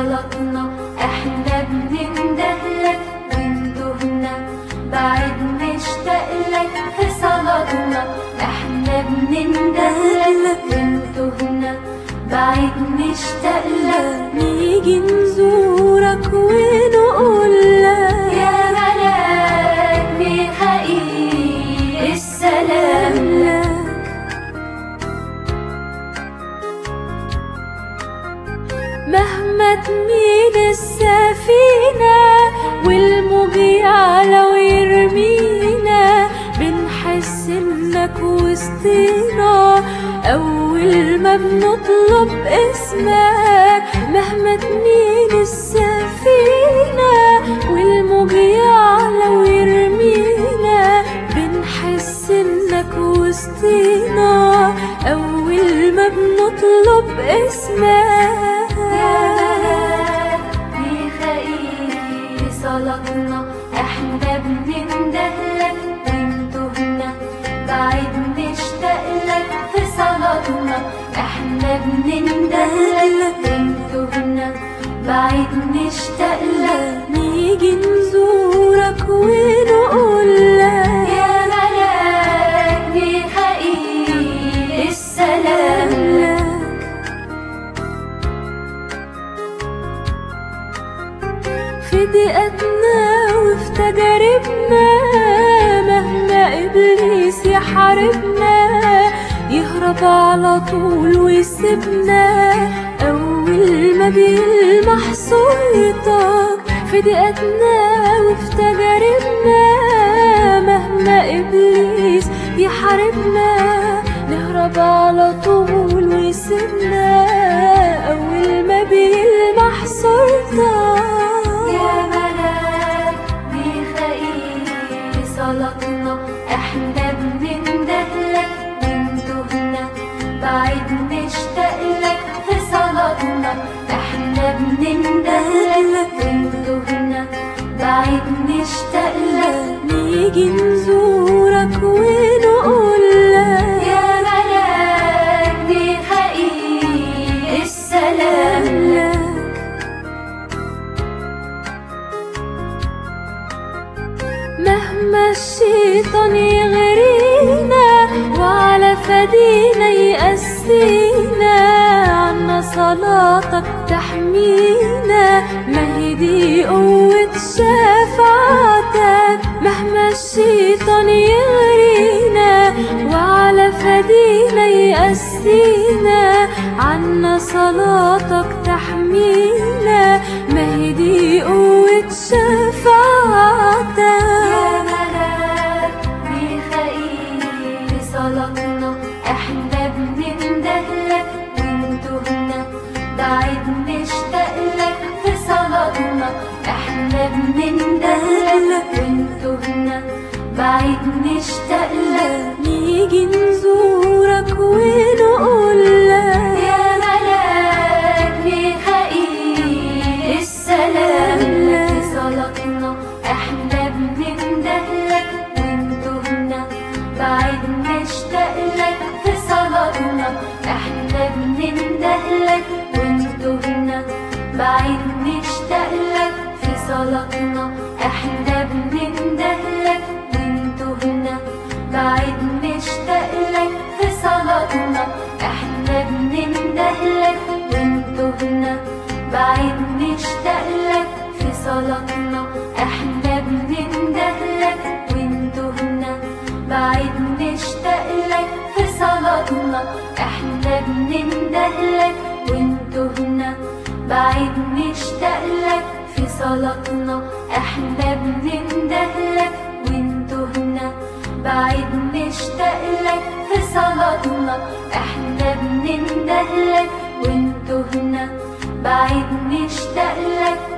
صلاتنا إحنا بنندهلك وانتهنا بعد نشتاق لك في صلاتنا إحنا بنندهلك وانتهنا بعد نشتاق لك نيجي نزورك ونقول السفينة والموج يعلى ويرمينا بنحس إنك وسطينا. أول ما بنطلب اسمك مهما تميل السفينة والموج يعلى ويرمينا بنحس إنك وسطينا. أول ما بنطلب اسمك. صلاتنا إحنا بنندهلك وانتهنا بعد نشتاق لك في صلاتنا إحنا بنندهلك وانتهنا بعد نشتاق لك نيجي نزورك ونقول تجاربنا مهما إبليس يحاربنا يهرب على طول ويسيبنا. أول ما بيلمح صورتك في ضيقتنا وفي تجاربنا. مهما إبليس يحاربنا نهرب على طول إحنا الشيطان يغرينا وعلى فدينا يأسينا عنا صلاتك تحمينا. ما هي دي قوة شفاعتك مهما الشيطان يغرينا. وعلى فدينا يأسينا عنا صلاتك تحمينا. ما هي دي قوة شفاعتك بعد نشتاق لك. نيجي نزورك ونقول بعيد نشتاق لك في صلاتنا إحنا بننده لك وندهنا. بعيد نشتاق لك في صلاتنا إحنا بننده لك وندهنا. بعيد نشتاق لك في صلاتنا إحنا بننده لك وندهنا. بعيد نشتاق لك في صلاتنا إحنا بننده لك وندهنا. بعد نشتاق لك.